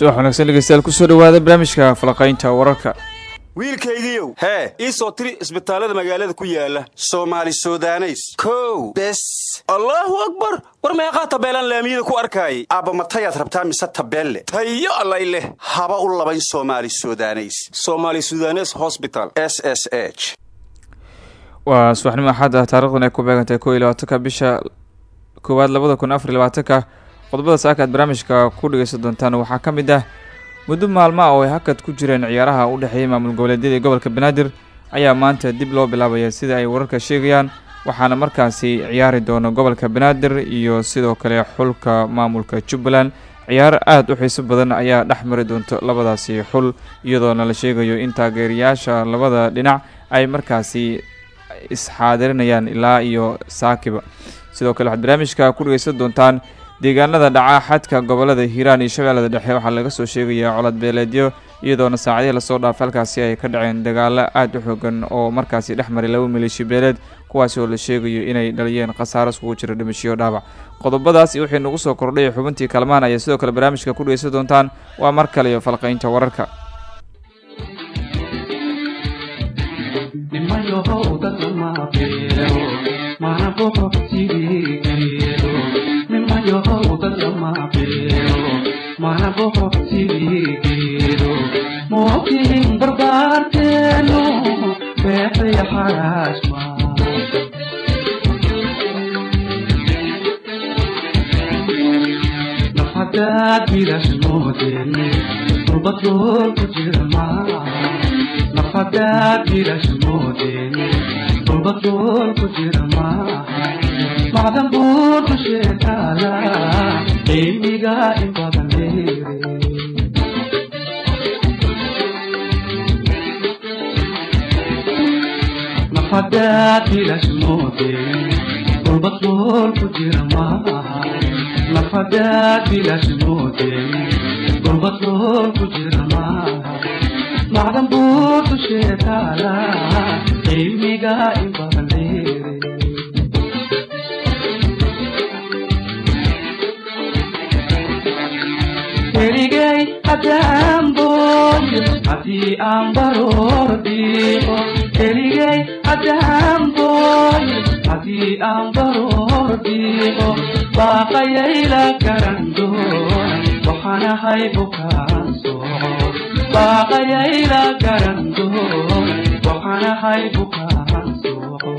subax wanaagsan dhegeystayaal ku soo dhawaada barnaamijka falaqaynta wararka. Wiilkaygiiow hee ii soo tiri isbitaallada magaalada ku yaalla soomaali sudaneys. Kow bes. Allaahu akbar! War meeqaa tabeelaan laamiyada ku arkaayay? Aabba matayaad rabtaa mise tabeelle? Tayo allay leh haba u labayn soomaali sudaneys. Somaali sudanes hosbital s s h. Waa subaxnimo axadda taarikhdan ay ku beegantahay ko iyo labaatanka bisha koowaad labada kun afar iyo labaatanka qodobada saaka aad barnaamijka ku dhegeysan doontaan waxaa ka mid ah muddo maalmo ah oo ay hakad ku jireen ciyaaraha u dhexeeyay maamul goboleedyada ee gobolka banaadir ayaa maanta dib loo bilaabaya sida ay wararka sheegayaan waxaana markaasi ciyaari doona gobolka banaadir iyo sidoo kale xulka maamulka jubbaland. Ciyaar aada u xiiso badan ayaa dhex mari doonto labadaasi xul iyadoona la sheegayo in taageerayaasha labada dhinac ay markaasi isxaadirinayaan ilaa iyo saakiba. Sidoo kale waxaad barnaamijka ku dhegeysan doontaan deegaanada dhaca xadka gobollada hiiraan iyo shabeellada dhexe. Waxaa laga soo sheegayaa colad beeleedyo iyadoona saacadihii la soo dhaafay halkaasi ay ka dhaceen dagaalo aada u xoogan oo markaasi dhex maray laba maleeshi beeleed kuwaasi oo la sheegayo inay dhaliyeen khasaaro iskugu jira dhimashiyo dhaawac. Qodobadaas iyo wixii nagu soo kordhay xubintii kalmaan ayaa sidoo kale barnaamijka ku dhegeysan doontaan. Waa mar kale iyo falqaynta wararka mootiin barbaarteenu beexay xaraashma nafhadaad bilaashmoodeen dulbadool ku jirma nafhadaad bilaashmoodeen dulbadool ku jirma macdan buur ku sheekaala qiimiga in badan leere nafhadaad bilaashmoodeen dulbadool ku jirma nafhadaad bilaashmoodeen dulbadool ku jirma macdan buur ku sheekaala qiimiga in badan leere keligay haddaan booyo haddii aan baroor dhiiqo keligay haddaan booyo haddii aan baroor dhiiqo baaqayayla garan doona waxaanahay bukaan soco baaqayayla garan doona waxaanahay soco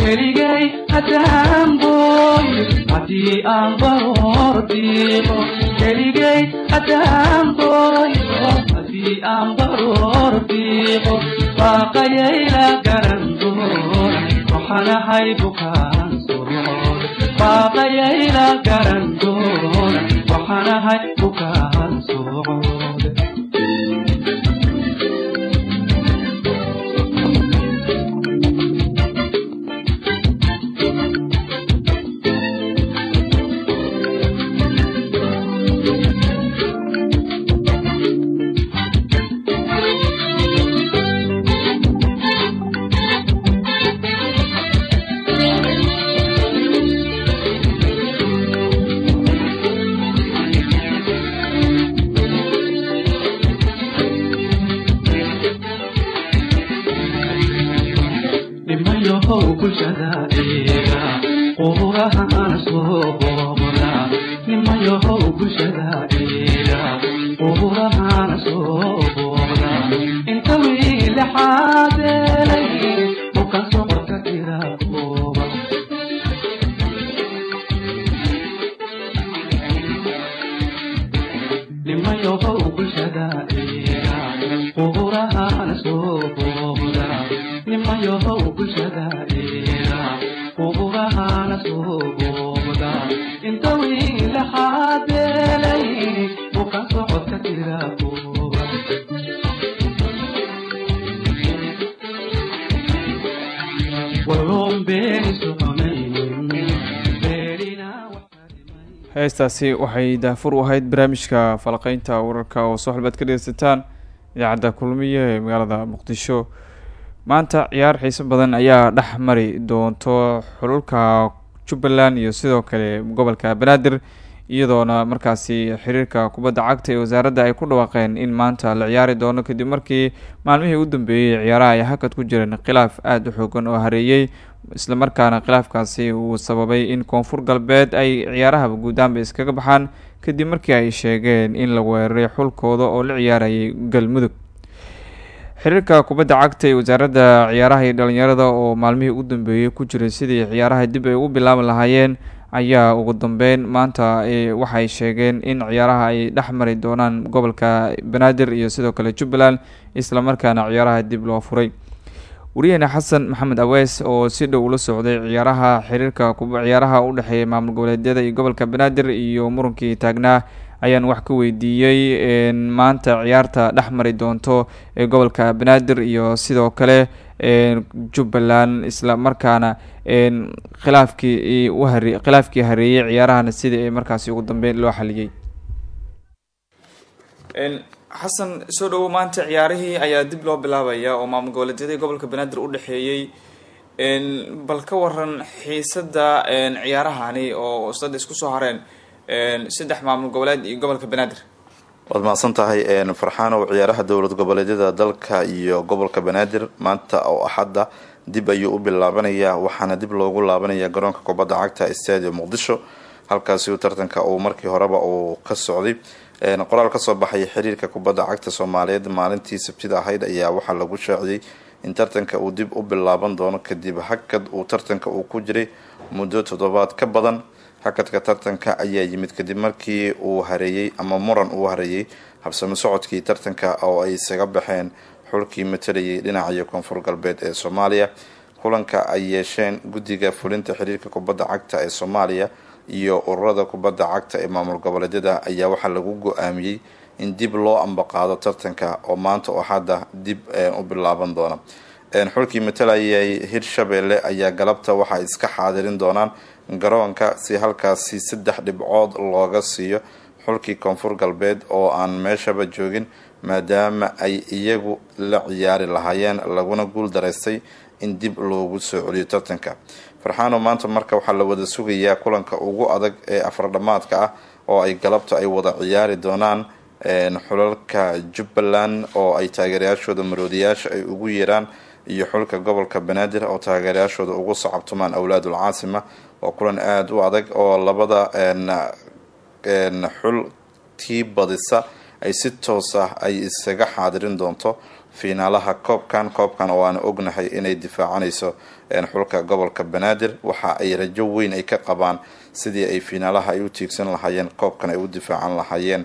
keligay haddaan booyo haddii aan baroor dhiiqo keligay haddaan booyo haddii aan baroor dhiiqo baaqayayla garan doona waxaanahay sorood baaqayayla garan doona waxaanahay bukaan socod eega quburahaan soo heestaasi waxay daafur u ahayd barnaamijka falaqeynta wararka oo soo xalbaad ka dhegeysataan idaacadda kulmiye ee magaalada muqdisho. Maanta ciyaar xiiso badan ayaa dhex mari doonto xululka jubbaland iyo sidoo kale gobolka banaadir iyadoona markaasi xiriirka kubadda cagta ee wasaaradda ay ku dhawaaqeen in maanta la ciyaari doono kadib markii maalmihii u dambeeyey ciyaaraha ay hakad ku jireen khilaaf aada u xoogan oo hareeyey islamarkaana khilaafkaasi uu sababay in koonfur galbeed ay ciyaaraha guudaanba iskaga baxaan kadib markii ay sheegeen in la weeraray xulkooda oo la ciyaarayay galmudug. Xiriirka kubadda cagta ee wasaaradda ciyaaraha iyo dhalinyarada oo maalmihii u dambeeyey ku jiray sidii ciyaaraha dib ay u bilaaban lahaayeen ayaa ugu dambeyn maanta waxay sheegeen in ciyaaraha ay dhex mari doonaan gobolka banaadir iyo sidoo kale jubbaland islamarkaana ciyaaraha dib loo furay wariyaheena xasan maxamed awees oo si dhow ula socday ciyaaraha xiriirka ciyaaraha u dhexeeya maamul goboleedyada iyo gobolka banaadir iyo murunkii taagnaa ayaan wax ka weydiiyey maanta ciyaarta dhex mari doonto ee gobolka banaadir iyo sidoo kale jubbaland isla markaana khilaafkii u hare khilaafkii hareeyey ciyaarahana sidii ay markaasi ugu dambeyn loo xaliyey xasan soo dhawo maanta ciyaarihii ayaa dib loo bilaabaya oo maamul goboleedyadii gobolka banaadir u dhexeeyey bal ka waran xiisada ciyaarahani oo sada isku soo hareen saddex maamul goboleed iyo gobolka banaadir. Waad mahadsan tahay farxaanow ciyaaraha dowlad goboleedyada dalka iyo gobolka banaadir. Maanta oo axadda dib ayuu u bilaabanayaa waxaana dib loogu laabanaya garoonka kubadda cagta stadium muqdisho. Halkaasi tartanka uu markii horeba uu ka socday qoraal ka soo baxay xiriirka kubadda cagta soomaaliyeed maalintii sabtida ahayd ayaa waxaa lagu shaaciyey in tartanka uu dib u bilaaban doono kadib hakad uu tartanka uu ku jiray muddo toddobaad ka badan. Hakadka tartanka ayaa yimid kadib markii uu hareeyey ama muran uu hareeyey habsamo socodkii tartanka oo ay isaga baxeen. Xulkii matalayay dhinaca koonfur galbeed ee soomaaliya. Kulanka ay yeesheen guddiga fulinta xiriirka kubadda cagta ee soomaaliya iyo ururada kubadda cagta ee maamul goboleedyada ayaa waxaa lagu go'aamiyey in dib loo ambaqaado tartanka oo maanta oo hadda dib u bilaaban doona. Xulkii matalayay hirshabeelle ayaa galabta waxay iska xaadirin doonaan garoonka si halkaasi saddex dhibcood looga siiyo xulkii koonfur galbeed oo aan meeshaba joogin maadaama ay iyagu la ciyaari lahaayeen laguna guul daraystay in dib loogu soo celiyo tartanka. Farxaano maanta marka waxaa la wada sugayaa kulanka ugu adag ee afardhamaadka ah oo ay galabta ay wada ciyaari doonaan xulalka jubbaland oo ay taageerayaashooda maroodiyaasha ay ugu yeeraan iyo xulka gobolka banaadir oo taageerayaashooda ugu sacabtumaan awlaadul caasima waa kulan aada u adag oo labada xul tii badisa ay si toos ah ay isaga xaadirin doonto fiinaalaha koobkan koobkan oo aan ognahay inay difaacanayso xulka gobolka banaadir. Waxa ay rajo weyn ay ka qabaan sidii ay fiinaalaha ay u tiigsan lahaayeen koobkan ay u difaacan lahaayeen.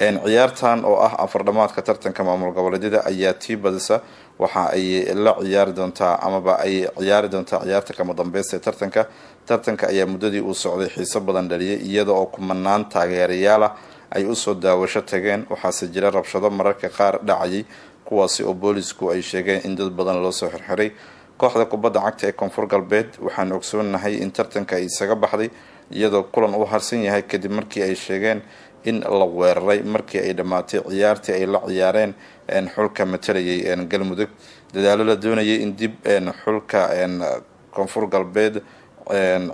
Ciyaartan oo ah afardhamaadka tartanka maamul goboleedyada ayaa tii badisa. Waxa ay la ciyaari doontaa amaba ay ciyaari doontaa ciyaarta kama dambeysta ee tartanka. Tartanka ayaa muddadii uu socday xiiso badan dhaliyay iyada oo kumanaan taageerayaala ay u soo daawasho tageen. Waxaase jira rabshado mararka qaar dhacayay kuwaasi oo boolisku ay sheegeen in dad badan loo soo xirxiray. Kooxda kubadda cagta ee koonfur galbeed waxaan ogsoonahay in tartanka ay isaga baxday iyadoo kulan uu harsan yahay kadib markii ay sheegeen in la weeraray markii ay dhammaatay ciyaartii ay la ciyaareen xulka matalayay galmudug dadaalo la doonayay in dib xulka koonfur galbeed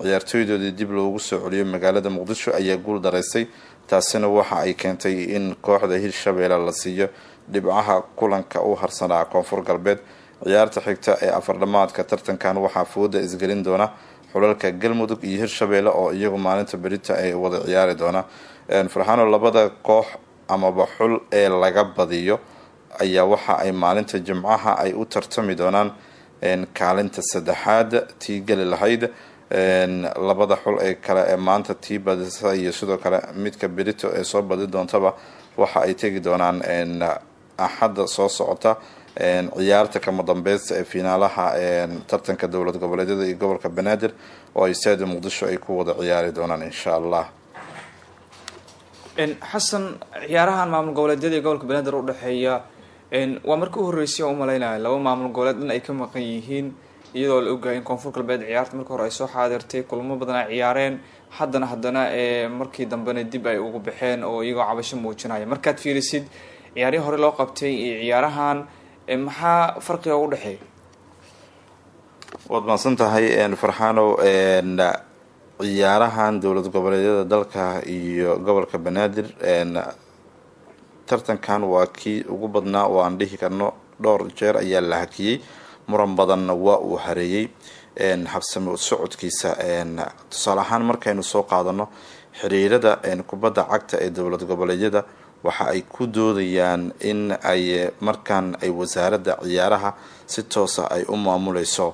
ciyaartooydoodii dib loogu soo celiyo magaalada muqdisho ayaa guul daraystay. Taasina waxa ay keentay in kooxda hirshabeelle la siiyo dhibcaha kulanka u harsanaa koonfur galbeed. Ciyaarta xigta ee afardhamaadka tartankan waxaa fooda isgelin doona xulalka galmudug iyo hirshabeelle oo iyagu maalinta berita ay wada ciyaari doona. Farxaano labada koox amaba xul ee laga badiyo ayaa waxa ay maalinta jimcaha ay u tartami doonaan. Kaalinta saddexaad tii geli lahayd. Labada xul ee kale ee maanta tii badisa iyo sidoo kale midka berito ee soo badi doontaba waxa ay tegi doonaan axadda soo socota ciyaarta kama dambeysta ee fiinaalaha tartanka dowlad goboleedyada iyo gobolka banaadir oo ay stadium muqdisho ay ku wada ciyaari doonaan insha allah xasan ciyaarahan maamul goboleedyada iyo gobolka banaadir udhexeeya waa markii u horreysay oo u malaynaya laba maamul goboleed dhan ay ka maqan yihiin iyadoo la ogahay in koonfur galbeed ciyaarta marka hore ay soo xaadirtay kulamo badan ay ciyaareen haddana haddana markii dambena dib ay ugu baxeen oo iyagoo cabasho muujinaya. Markaad fiirisid ciyaarihii hore loo qabtay iyo ciyaarahan maxaa farqiga u dhexeeya waad mahadsan tahay farxaanow ciyaarahan dowlad goboleedyada dalka iyo gobolka banaadir tartankan waa kii ugu badnaa oo aan dhihi karno dhowr jeer ayaa la hakiyey. Muran badanna waa uu hareeyey habsami socodkiisa tusaale ahaan markaynu soo qaadano xiriirada kubadda cagta ee dowlad goboleedyada waxa ay ku doodayaan in ay markaan ay wasaaradda ciyaaraha si toosa ay u maamuleyso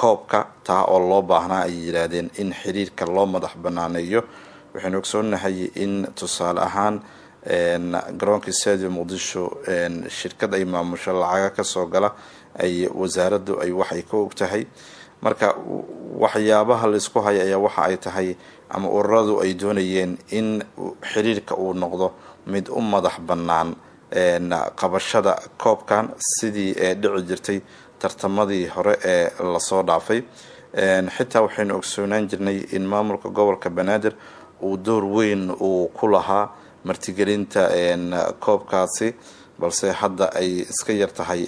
koobka taa oo loo baahnaa ay yidhaahdeen in xiriirka loo madax banaaneeyo. Waxaynu ogsoonahay in tusaale ahaan garoonka stadium muqdisho shirkad ay maamusho lacaga ka soo gala ay wasaaraddu ay waxay ka og tahay marka waxyaabaha laysku haya ayaa waxa ay tahay ama ururadu ay doonayeen in xiriirka uu noqdo mid u madax bannaan qabashada koobkan sidii ee dhici jirtay tartamadii hore ee la soo dhaafay. Xitaa waxaynu ogsoonaan jirnay in maamulka gobolka banaadir uu door weyn uu ku lahaa martigelinta koobkaasi balse hadda ay iska yar tahay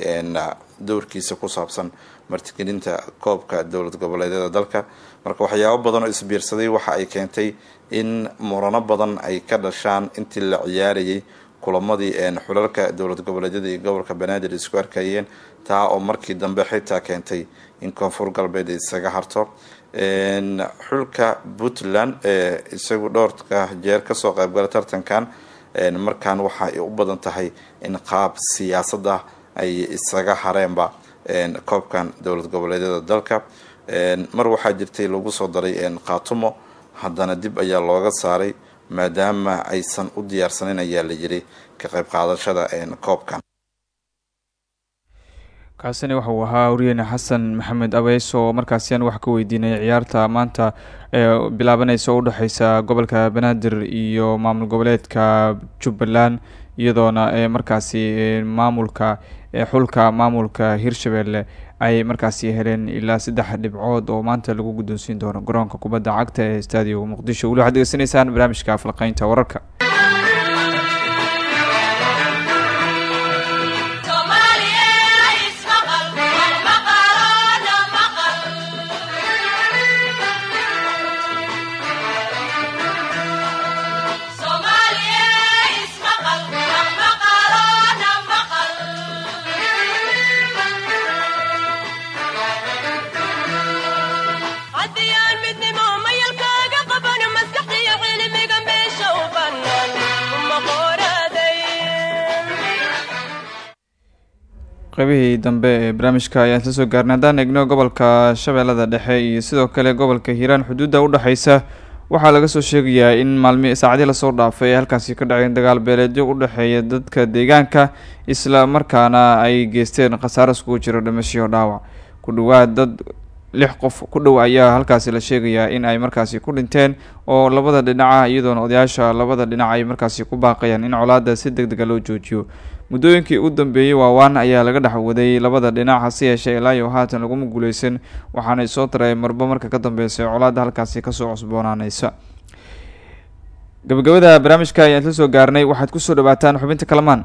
dowrkiisa ku saabsan martigelinta koobka dowlad goboleedyada dalka. Marka waxyaabo badan oo isbiirsaday waxa ay keentay in murano badan ay ka dhashaan intii la ciyaarayay kulamadii xulalka dowlad goboleedyada iyo gobolka banaadir isku arkayeen taa oo markii dambe xitaa keentay in koonfur galbeed isaga harto. Xulka puntland ee isagu dhowrka jeer ka soo qaybgala tartankan markaan waxa ay u badan tahay in qaab siyaasada ay isaga hareenba koobkan dowlad goboleedyada dalka. Mar waxaa jirtay lagu soo daray khaatumo. Haddana dib ayaa looga saaray maadaama aysan u diyaarsanayn ayaa la yiri ka qayb qaadashada koobkan. Kaasina waxa uu ahaa wariyeyne xasan maxamed abeys oo markaasi aan wax ka weydiinay ciyaarta maanta ee bilaabaneysa oo udhexeysa gobolka banaadir iyo maamul goboleedka jubbaland iyadoona ee markaasi maamulka xulka maamulka hirshabelle ay markaasi heleen ilaa saddex dhibcood oo maanta lagu guddoonsiin doono garoonka kubadda cagta ee stadio muqdisho. Weli waxaad degeysanaysaan barnaamijka aflaqeynta wararka qeybihii dambe ee barnaamijka ayaan isla soo gaarnay haddaan eegno gobolka shabeellada dhexe iyo sidoo kale gobolka hiiraan xuduudda udhexeysa waxaa laga soo sheegayaa in maalmi saacadii la soo dhaafay ay halkaasi ka dhaceen dagaal beeleedyo u dhexeeya dadka deegaanka isla markaana ay geysteen khasaaro iskugu jiro dhimashiyo dhaawac. Ku dhawaad dad lix qof ku dhow ayaa halkaasi la sheegayaa in ay markaasi ku dhinteen oo labada dhinaca iyadoona odayaasha labada dhinac ay markaasi ku baaqayaan in colaada si deg dega loo joojiyo muddooyinkii u dambeeyey waawaan ayaa laga dhex waday labada dhinac hase yeeshee ilaa iyo haatan laguma guuleysan waxaanay soo taray marba marka ka dambeysay colaada halkaasi ka soo cusboonaaneysa gabagabada barnaamijka ayaan isla soo gaarnay waxaad ku soo dhawaataan xubinta kalamaan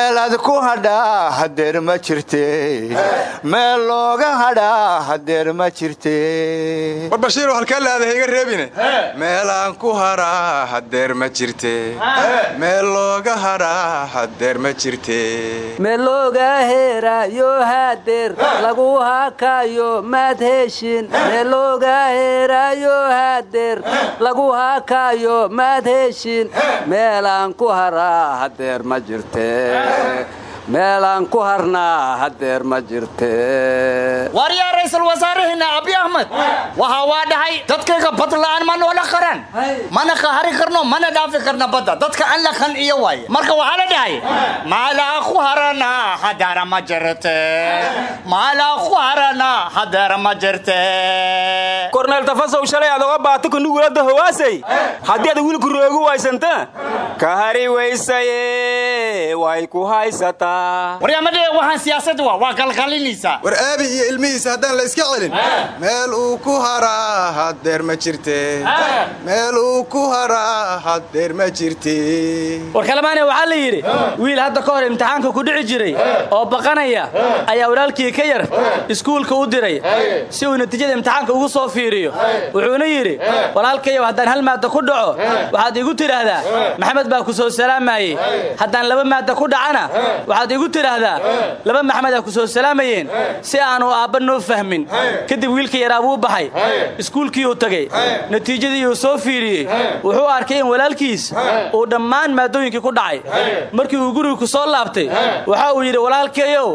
meelaad ku hadhaa hadeer ma jirte meel looga hadhaa hadeer ma jirte war bashiirow halkaa laada iga reebine meelaan ku hadhaa hadeer ma jirte meel looga hadhaa hadeer ma jirte meelooga heeraayo hadeer lagu haakaayo maad heshin meelooga heeraayo hadeer lagu haakaayo maad heshin meelaan ku haraa hadeer ma jirte meelaan ku harnaa hadeer ma jirte. Waryaa ra'iisul wasaaraheenna abi ahmed. Waxa waa dhahay dadkayga bad la'aan ma noola qaran. Mana qahari karno mana dhaafi karna badda. Dadka an la kan iyo waaye. Marka waxaa la dhahay maalaa ku harana hadara ma jirte. Maalaa ku harana hadara ma jirte. Korneel tafasow shalay adoga baatiko nugulada hawaasay? Haddii aad wiilku roogu waysanta ka hari weysaye way ku haysataa waryamadhe waxaan siyaasad waa waa qalqalinaysaa war aabi iyo ilmihiisa haddaan la iska celin. Meel uu ku haraa haddeer ma jirte. Meel uu ku haraa haddeer ma jirte. War kalemaane waxaa la yidhi wiil hadda ka hor imtixaanka ku dhici jiray oo baqanaya ayaa walaalkii ka yar iskuulka u diray. Si uu natiijada imtixaanka ugu soo fiiriyo wuxuuna yidhi walaalkayow haddaan hal maadda ku dhaco waxaad igu tidhaahdaa maxamed baa ku soo salaamayey haddaan laba maadda ku dhacana waxaad igu tidhaahdaa laba maxmedaa ku soo salaamayeen si aanu aabba noo fahmin. Kadib wiilka yaraa buu baxay iskuulkiiuu tegey natiijadii uu soo fiiriyey wuxuu arkay in walaalkiis uu dhammaan maadooyinkii ku dhacay. Markii uu guriga ku soo laabtay waxa uu yidhi walaalkayow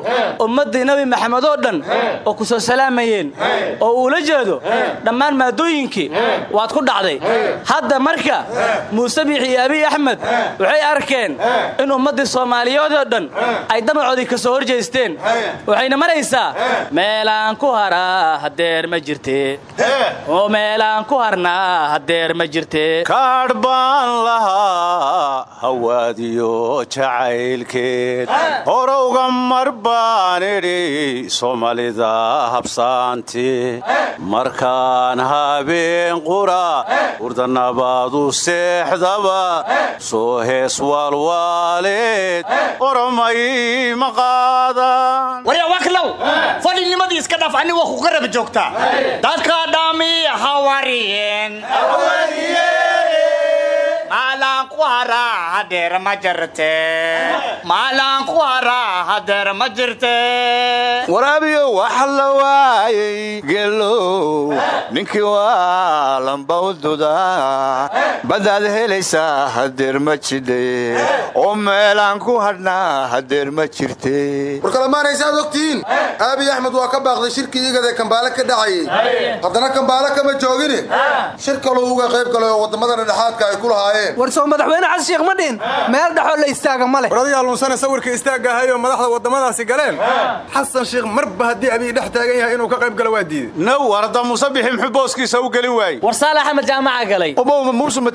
ummaddii nebi maxamed oo dhan oo ku soo salaamayeen oo uula jeedo dhammaan maadooyinkii waad ku dhacday. Hadda marka muuse biixi iyo abiy axmed waxay arkeen in ummaddii soomaaliyeed oo dhan ay damacoodii ka soo hor jeesteen waxayna maraysaa meelaan ku haraa haddeer ma jirte. Oo meelaan ku harnaa haddeer ma jirte. Kaadh baan lahaa hawaadiyo jacaylkeed. Horowga mar baan idhi soomaalida habsaanti markaan habeen qura urdanabaadu seexdaba soo hees waalwaaleed qoromay ma qaadaan waryaa waklow fadhinimadii iska dhaaf ani waa ku garab joogtaa dadka dhami hawariyeen. Waraabiyo waxa la waayey geelow ninkii waa lambawduda badaad helaysaa hadeer ma jidhe oo meelaan ku hadhnaa hadeer ma jirte. Warkalamaanaysa ad ogtihiin aabiy axmed waa ka baaqday shirkii igade kambaale ka dhacayey haddana kambaale kama joogine shir kaluu uga qayb galay oo waddammada dhexaadka ay ku lahaayeen. War soo madaxweyne xasan sheekh ma dhihin? Meel dhexoo la istaaga ma leh. War adigaa lunsane sawirka istaagga ahay oo madaxda waddamadaasi galeen. Xasan sheekh marba haddii abiy dhex taagan yahay inuu ka qayb galo waa diiday now warda muuse bixi muxuu booskiisa u gelin waayey. War saalax axmed jaamaca galay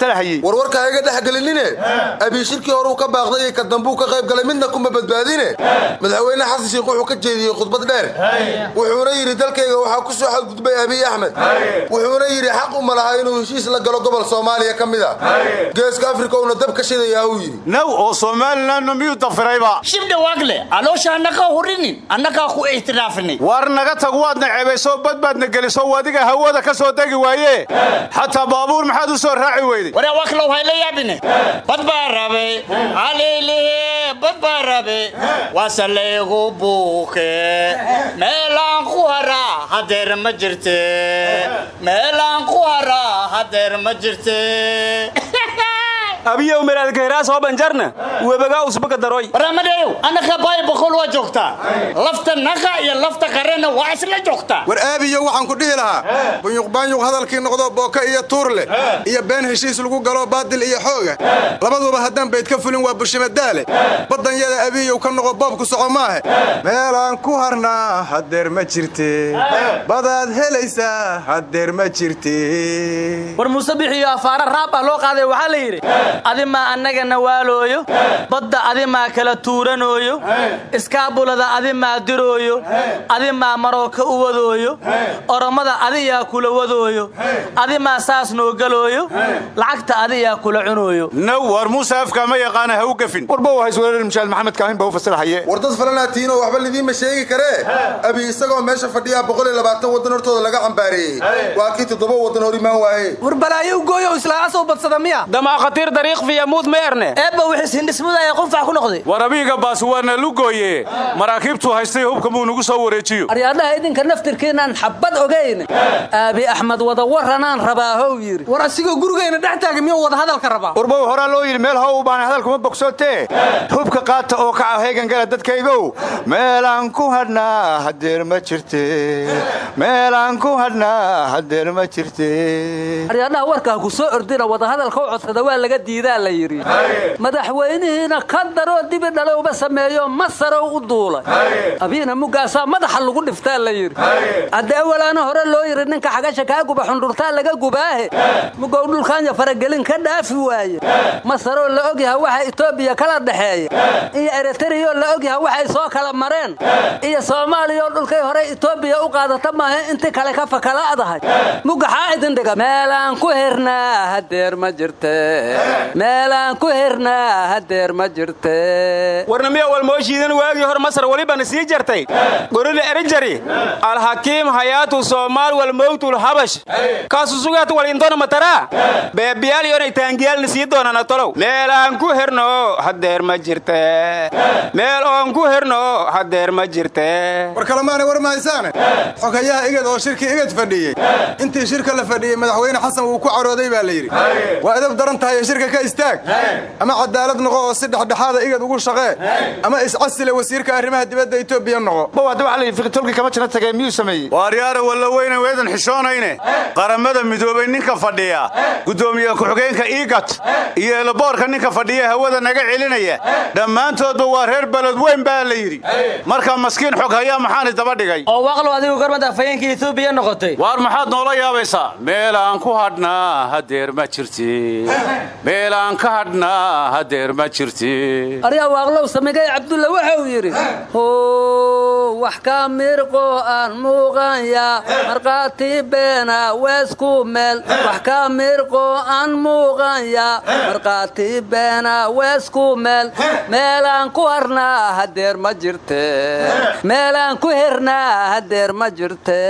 muusu matalahayey warwarka iga dhex gelinine abiy shirkii horuu ka baaqday ka dambuu ka qayb galay midna kuma badbaadine? Madaxweyne xasan sheekh wuxuu ka jeediyey khudbad dheer. Wuxuuna yidhi dalkayga waxaa ku soo xadgudbay abiy axmed. Wuxuuna yidhi xaq uma laha inuu heshiis la galo gobol soomaaliya ka mid a geeska afrika uuna dab ka shidayaa uu yidhi. Now oo somalilanna miyuu dafirayba? Shibdha waagle aloosha annagaa hurinin annagaa ku ixtiraafinay war naga tag waadna ceebaysoo bad baadna geliso adiga hawada ka soo degi waaye? Xataa baabuur maxaad u soo raaci weyday waryaa waklow hayla yaabine bad baa rabe alilihe bad baa rabe waase laygu buuke meelaan ku haraa abiyow meraadkaheraas hoo banjarna webagaa usbaka daroy waramadeeyow annaka baay boqol waa joogtaa lafta naqa iyo lafta qarena waa isla joogtaa war aabiyo waxaan ku dhihi lahaa bunyuqbaanyuq hadalkii noqdo booka iyo tuur leh iyo been heshiis lagu galo baadil iyo xooga. Labaduba haddaan bayd ka fulin waa bushimadaale badanyada abiyow ka noqo boobku soco maahe meelaan ku harnaa haddeer ma jirte badaad helaysaa haddeer ma jirte war muuse bixiyo afaara raab ah loo qaaday waxaa la yidhi adimaa annagana waalooyo badda adimaa kala tuuranooyo. Iskaabulada adimaa dirooyo. Adimaa marooka u wadooyo. Oromada adiyaa kula wadooyo. Adimaa saas noo galooyo. Lacagta adiyaa kula cunooyo. Now war muuse afkaa ma yaqaana ha u gafin. Warba waa isweerar mushaal maxamed kaahin baa u fasirahaye war dad falanaatiin oo waxba lidiinma sheegi karee abi isagoo meesha fadhiyaa boqol iyo labaatan waddan hortooda laga cambaareeyey waa kii toddoba waddan hor imaan waaye. War balaayo u gooyo islaacasow badsada miya dariiq fiyamuud ma erne eebba wixii sindhismudaya qunfac ku noqday. War abiiga baas waana lugooye maraakiibtuu haystay hubka muu nagu soo wareejiyo. Aryaadhaha idinka naftirkiinaan xabad ogayn aabi axmed wada waranaan rabaa how yidhi. War asigoo gurigayna dhex miyuu wada hadalka rabaa? Urbow horaa loo yidhi meel how baan hadalkuma bogsootee? Hubka qaata oo kaca heegangala dadkaygow. Meelaan ku hadhnaa hadeer ma jirte meelaan ku hadhnaa hadeer ma jirte aryaadhaha warkaa ku soo ordina wadahadalka u codsada waa laga diidaa la yidhi. Madaxweynihiina ka daroo dibi dhalowba sameeyo masarow u duulay. Abiina mugaasaa madaxa lagu dhiftaa la yidhi. Haddee walaana hore loo yidhi ninka xagasha kaa guba xundhurtaa laga gubaahe. Mugow dhulkaanya faragelin ka dhaafi waaye. Masaroo la ogyaha waxa etoobiya kala dhexeeya iyo eritreyo la ogyaha waxay soo kala mareen. Iyo soomaaliya oo dhulkay horey etoobiya u qaadata maaha inti kale ka fakala'dahay mugaxaa idin dhiga meelaan ku hernaa hadeer ma jirte meelaan ku hernaa hadeer ma jirte warnamiya walmooshiidan waagii hor masar welibana sii jartay. Gorila erijari alxakiim hayaatu soomaal walmowtul habash. Kaasu sugaat walintona mataraa beebiyaal iyonay taangiyaalna sii doonana tolow. Meelaan ku herno hadeer ma jirte. Meel oon ku herno hadeer ma jirte. War kalemaanay war mahaysaane xogayaha igad oo shirkii igad fadhiyey. Intii shirka la fadhiyey madaxweyne xasan wuu ku carooday baa la yidhi. Waa edab daran tahay shirka ka istaag. Ama cadaalad noqo oo si dhexdhexaada igad ugu shaqee. Ama iscasile wasiirka arrimaha dibadda etoobiya noqo. Bow hadda waxa la yidhi fiqitolkii kama jina tagee miyuu sameeyey? Waaryaara walla weyne weedan xishoonayne. Qaramada midoobay ninka fadhiya. Guddoomiye ku-xigeenka iigat iyo eloboorka ninka fadhiya hawada naga celinaya. Dhammaantoodba waa reer beled weyn baa la yidhi. Marka maskiin xog hayaa maxaani daba dhigay. Oo waaqlow adigu gormad afhayeenka etoobiya noqotay. Waar maxaad noola yaabaysaa? Meelaan ku hadhnaa hadeer ma jirti meelaan ka hadhnaa hadeer ma jirti. Aryaa waaqlow samigay cabdulla waxa uu yidhi how wax ka mirqo aan muuqanya markhaati beena weesku meel. Wax ka mirqo aan muuqanya markhaati beena weesku meel. Meelaan ku harnaa hadeer ma jirte. Meelaan ku hernaa hadeer ma jirte.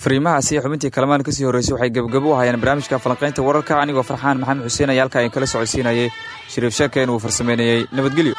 Fariimahaasi xubintii kalamaan ka sii horreysay waxay gebgabo u hayaan barnaamijka falanqaynta wararka. Anigoo farxaan maxamed xuseen ayaa halkaa in kala socodsiinayay. Shariif sheekeen uu farsameynayey nabadgelyo